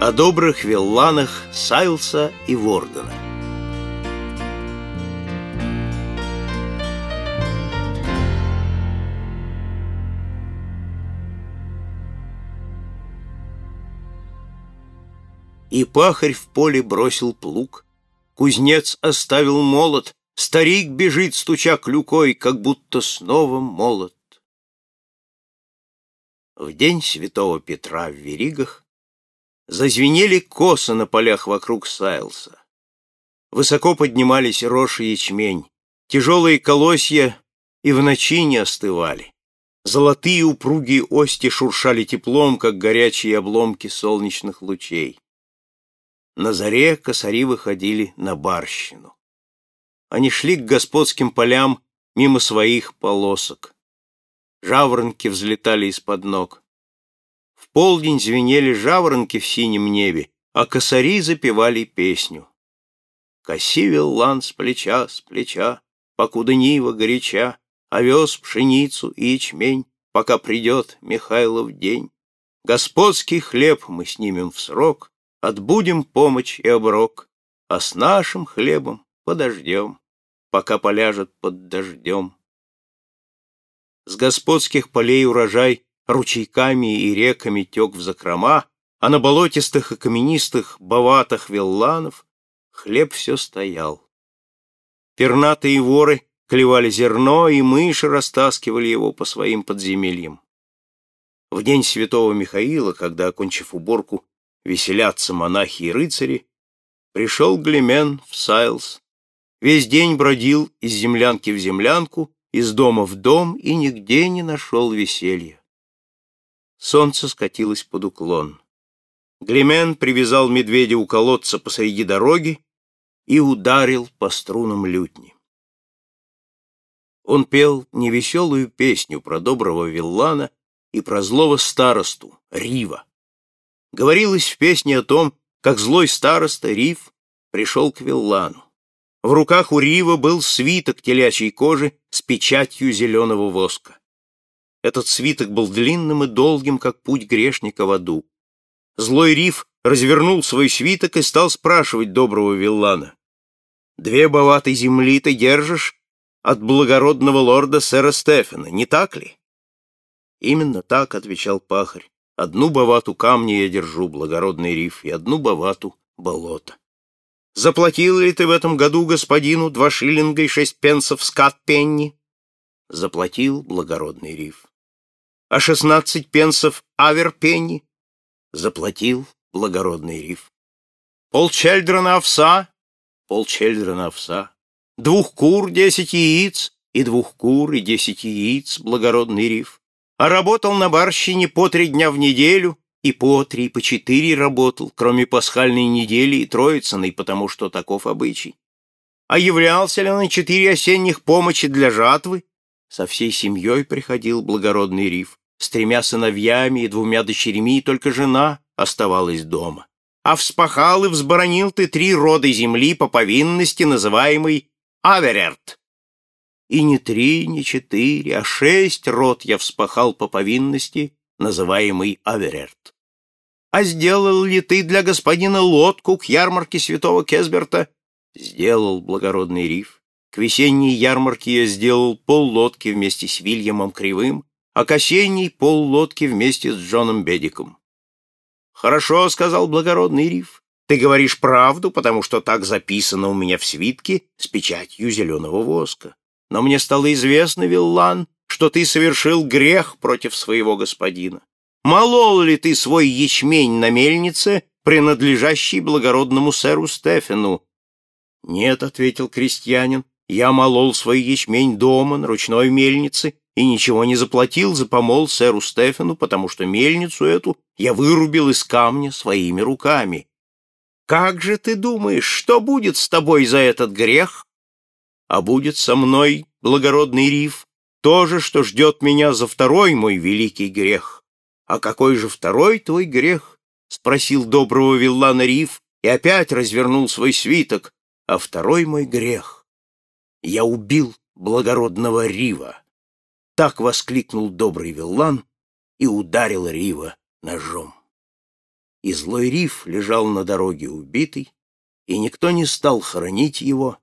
О добрых вилланах Сайлса и Вордена. И пахарь в поле бросил плуг, Кузнец оставил молот, Старик бежит, стуча клюкой, Как будто снова молот. В день святого Петра в Веригах Зазвенели косы на полях вокруг Сайлса. Высоко поднимались рожь и ячмень, Тяжелые колосья и в ночи не остывали. Золотые упругие ости шуршали теплом, как горячие обломки солнечных лучей. На заре косари выходили на барщину. Они шли к господским полям мимо своих полосок. Жаворонки взлетали из-под ног полдень звенели жаворонки в синем небе, а косари запевали песню. Косивил лан с плеча, с плеча, покуда нива горяча, овес, пшеницу и ячмень, пока придет Михайлов день. Господский хлеб мы снимем в срок, отбудем помощь и оброк, а с нашим хлебом подождем, пока поляжет под дождем. С господских полей урожай ручейками и реками тек в закрома, а на болотистых и каменистых боватых вилланов хлеб все стоял. Пернатые воры клевали зерно, и мыши растаскивали его по своим подземельям. В день святого Михаила, когда, окончив уборку, веселятся монахи и рыцари, пришел Глемен в Сайлс, весь день бродил из землянки в землянку, из дома в дом и нигде не нашел веселья. Солнце скатилось под уклон. Глемен привязал медведя у колодца посреди дороги и ударил по струнам лютни. Он пел невеселую песню про доброго виллана и про злого старосту, Рива. Говорилось в песне о том, как злой староста Рив пришел к виллану. В руках у Рива был свиток телячьей кожи с печатью зеленого воска. Этот свиток был длинным и долгим, как путь грешника в аду. Злой Риф развернул свой свиток и стал спрашивать доброго Виллана. «Две боватой земли ты держишь от благородного лорда сэра Стефана, не так ли?» «Именно так», — отвечал пахарь. «Одну бовату камня я держу, благородный Риф, и одну бовату болото». «Заплатил ли ты в этом году господину два шиллинга и шесть пенсов скат пенни?» «Заплатил, благородный Риф» а шестнадцать пенсов аверпенни заплатил благородный риф. Полчельдрона овса, полчельдрона овса, двух кур десять яиц, и двух кур и десять яиц, благородный риф. А работал на барщине по три дня в неделю, и по три, по четыре работал, кроме пасхальной недели и троицыной, потому что таков обычай. А являлся ли на четыре осенних помощи для жатвы? Со всей семьей приходил благородный риф с тремя сыновьями и двумя дочерьми, только жена оставалась дома. А вспахал и взборонил ты три рода земли по повинности, называемой Аверерт. И не три, не четыре, а шесть род я вспахал по повинности, называемый Аверерт. А сделал ли ты для господина лодку к ярмарке святого Кесберта? Сделал благородный риф. К весенней ярмарке я сделал пол лодки вместе с Вильямом Кривым, а к осенней пол лодки вместе с Джоном Бедиком. «Хорошо», — сказал благородный Риф, — «ты говоришь правду, потому что так записано у меня в свитке с печатью зеленого воска. Но мне стало известно, Виллан, что ты совершил грех против своего господина. Молол ли ты свой ячмень на мельнице, принадлежащий благородному сэру Стефену?» «Нет», — ответил крестьянин, — «я молол свой ячмень дома, на ручной мельнице, и ничего не заплатил за помол сэру Стефану, потому что мельницу эту я вырубил из камня своими руками. Как же ты думаешь, что будет с тобой за этот грех? А будет со мной, благородный риф, то же, что ждет меня за второй мой великий грех. А какой же второй твой грех? Спросил доброго Виллана Риф и опять развернул свой свиток. А второй мой грех. Я убил благородного Рива. Так воскликнул добрый Виллан и ударил Рива ножом. и злой риф лежал на дороге убитый, и никто не стал хоронить его,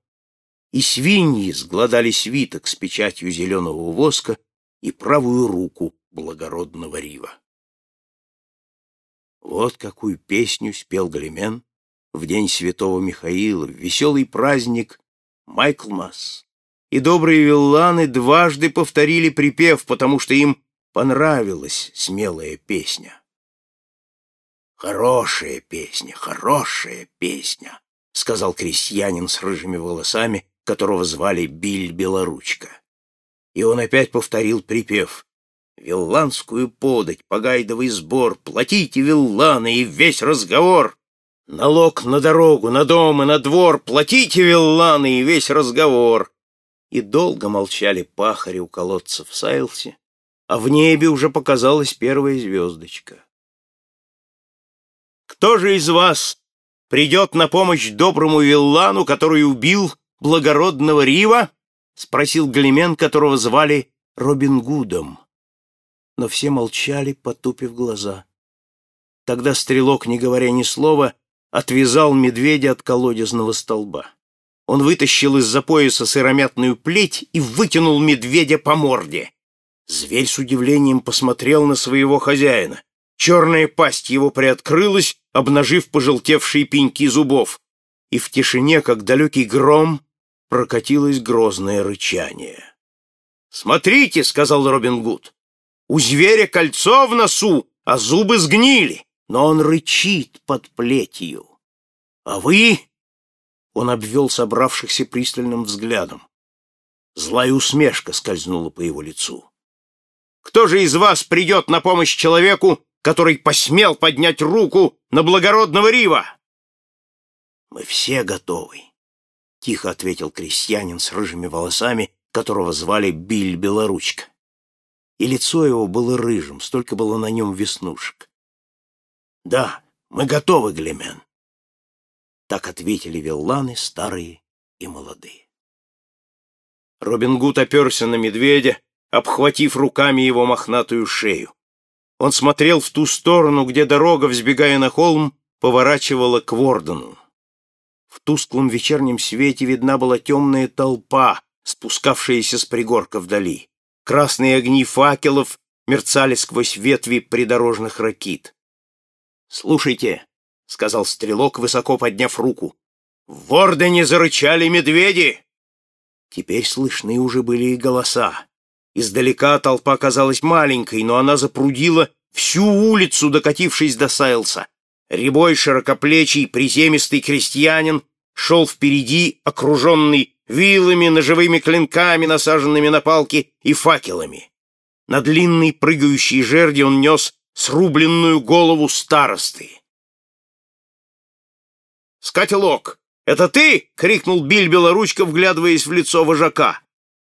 и свиньи сгладали свиток с печатью зеленого воска и правую руку благородного рива. Вот какую песню спел Галимен в день святого Михаила, в веселый праздник Майклмас. И добрые вилланы дважды повторили припев, потому что им понравилась смелая песня. «Хорошая песня, хорошая песня», — сказал крестьянин с рыжими волосами, которого звали Биль Белоручка. И он опять повторил припев Вилланскую подать, погайдовый сбор, платите вилланы и весь разговор. Налог на дорогу, на дом и на двор, платите вилланы и весь разговор. И долго молчали пахари у колодца в Сайлсе, а в небе уже показалась первая звездочка. Кто же из вас придет на помощь доброму виллану, который убил благородного Рива? — спросил Галимен, которого звали Робин Гудом но все молчали, потупив глаза. Тогда стрелок, не говоря ни слова, отвязал медведя от колодезного столба. Он вытащил из-за пояса сыромятную плеть и вытянул медведя по морде. Зверь с удивлением посмотрел на своего хозяина. Черная пасть его приоткрылась, обнажив пожелтевшие пеньки зубов. И в тишине, как далекий гром, прокатилось грозное рычание. «Смотрите!» — сказал Робин Гуд. У зверя кольцо в носу, а зубы сгнили, но он рычит под плетью. А вы...» Он обвел собравшихся пристальным взглядом. Злая усмешка скользнула по его лицу. «Кто же из вас придет на помощь человеку, который посмел поднять руку на благородного Рива?» «Мы все готовы», — тихо ответил крестьянин с рыжими волосами, которого звали Биль Белоручка и лицо его было рыжим, столько было на нем веснушек. «Да, мы готовы, Глемен!» Так ответили вилланы, старые и молодые. Робин Гуд оперся на медведя, обхватив руками его мохнатую шею. Он смотрел в ту сторону, где дорога, взбегая на холм, поворачивала к Вордену. В тусклом вечернем свете видна была темная толпа, спускавшаяся с пригорка вдали. Красные огни факелов мерцали сквозь ветви придорожных ракит. «Слушайте», — сказал стрелок, высоко подняв руку, — «в Вордене зарычали медведи!» Теперь слышны уже были и голоса. Издалека толпа казалась маленькой, но она запрудила всю улицу, докатившись до Сайлса. Рябой, широкоплечий, приземистый крестьянин шел впереди, окруженный вилами, ножевыми клинками, насаженными на палки, и факелами. На длинной прыгающей жерди он нес срубленную голову старосты. «Скателок, это ты?» — крикнул Биль Белоручка, вглядываясь в лицо вожака.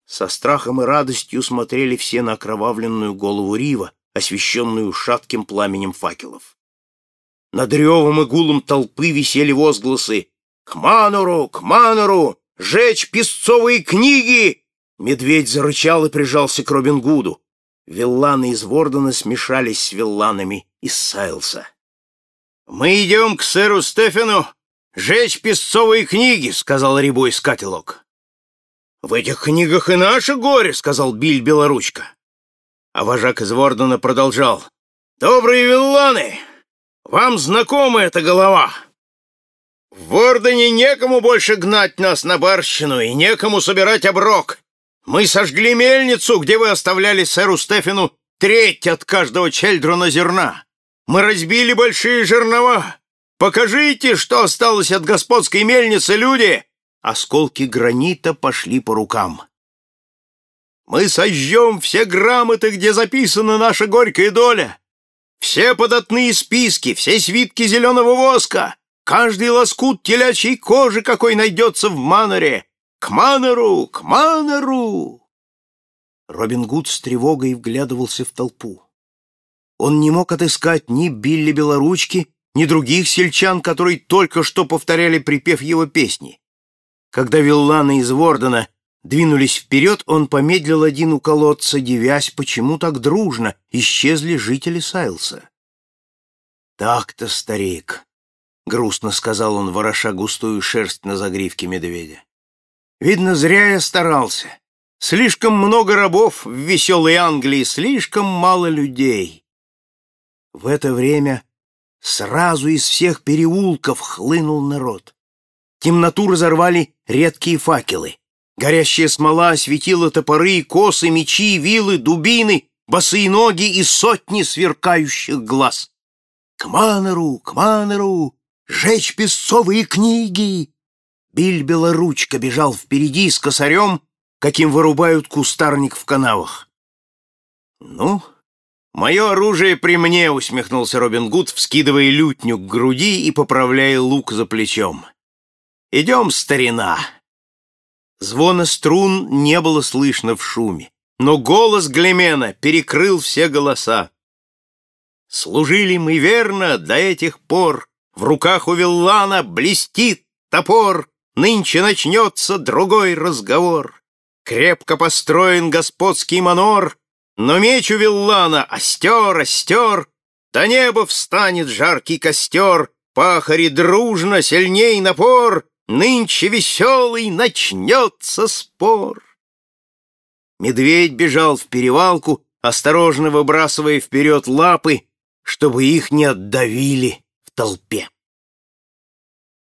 Со страхом и радостью смотрели все на окровавленную голову Рива, освещенную шатким пламенем факелов. Над ревом и гулом толпы висели возгласы «К Манору! К Манору! Жечь песцовые книги!» Медведь зарычал и прижался к Робин Гуду. Вилланы из Вордена смешались с вилланами из Сайлса. «Мы идем к сэру Стефану жечь песцовые книги», — сказал рябой скателок. «В этих книгах и наше горе», — сказал Биль Белоручка. А вожак из Вордена продолжал. «Добрые вилланы! Вам знакома эта голова?» В Ордене некому больше гнать нас на барщину и некому собирать оброк. Мы сожгли мельницу, где вы оставляли сэру Стефину треть от каждого чельдрона зерна. Мы разбили большие жернова. Покажите, что осталось от господской мельницы, люди!» Осколки гранита пошли по рукам. «Мы сожжем все грамоты, где записана наша горькая доля, все податные списки, все свитки зеленого воска, Каждый лоскут телячьей кожи, какой найдется в Маноре. К Манору! К Манору!» Робин Гуд с тревогой вглядывался в толпу. Он не мог отыскать ни Билли Белоручки, ни других сельчан, которые только что повторяли припев его песни. Когда вилланы из Вордена двинулись вперед, он помедлил один у колодца, девясь, почему так дружно исчезли жители Сайлса. Так-то, старик, — грустно сказал он, вороша густую шерсть на загривке медведя. Видно, зря я старался. Слишком много рабов в веселой Англии, слишком мало людей. В это время сразу из всех переулков хлынул народ. Темноту разорвали редкие факелы. Горящая смола осветила топоры, косы, мечи, вилы, дубины, босые ноги и сотни сверкающих глаз. «К Манеру! К Манеру! Жечь песцовые книги!» Биль Белоручка бежал впереди с косарем, каким вырубают кустарник в канавах. «Ну, мое оружие при мне», — усмехнулся Робин Гуд, вскидывая лютню к груди и поправляя лук за плечом. «Идем, старина!» Звона струн не было слышно в шуме, но голос Глемена перекрыл все голоса. Служили мы верно до этих пор, в руках у Виллана блестит топор, нынче начнется другой разговор. Крепко построен господский манор, но меч у Виллана остер, остер, до неба встанет жаркий костер, пахари дружно, сильней напор, Нынче веселый начнется спор. Медведь бежал в перевалку, осторожно выбрасывая вперед лапы, чтобы их не отдавили в толпе.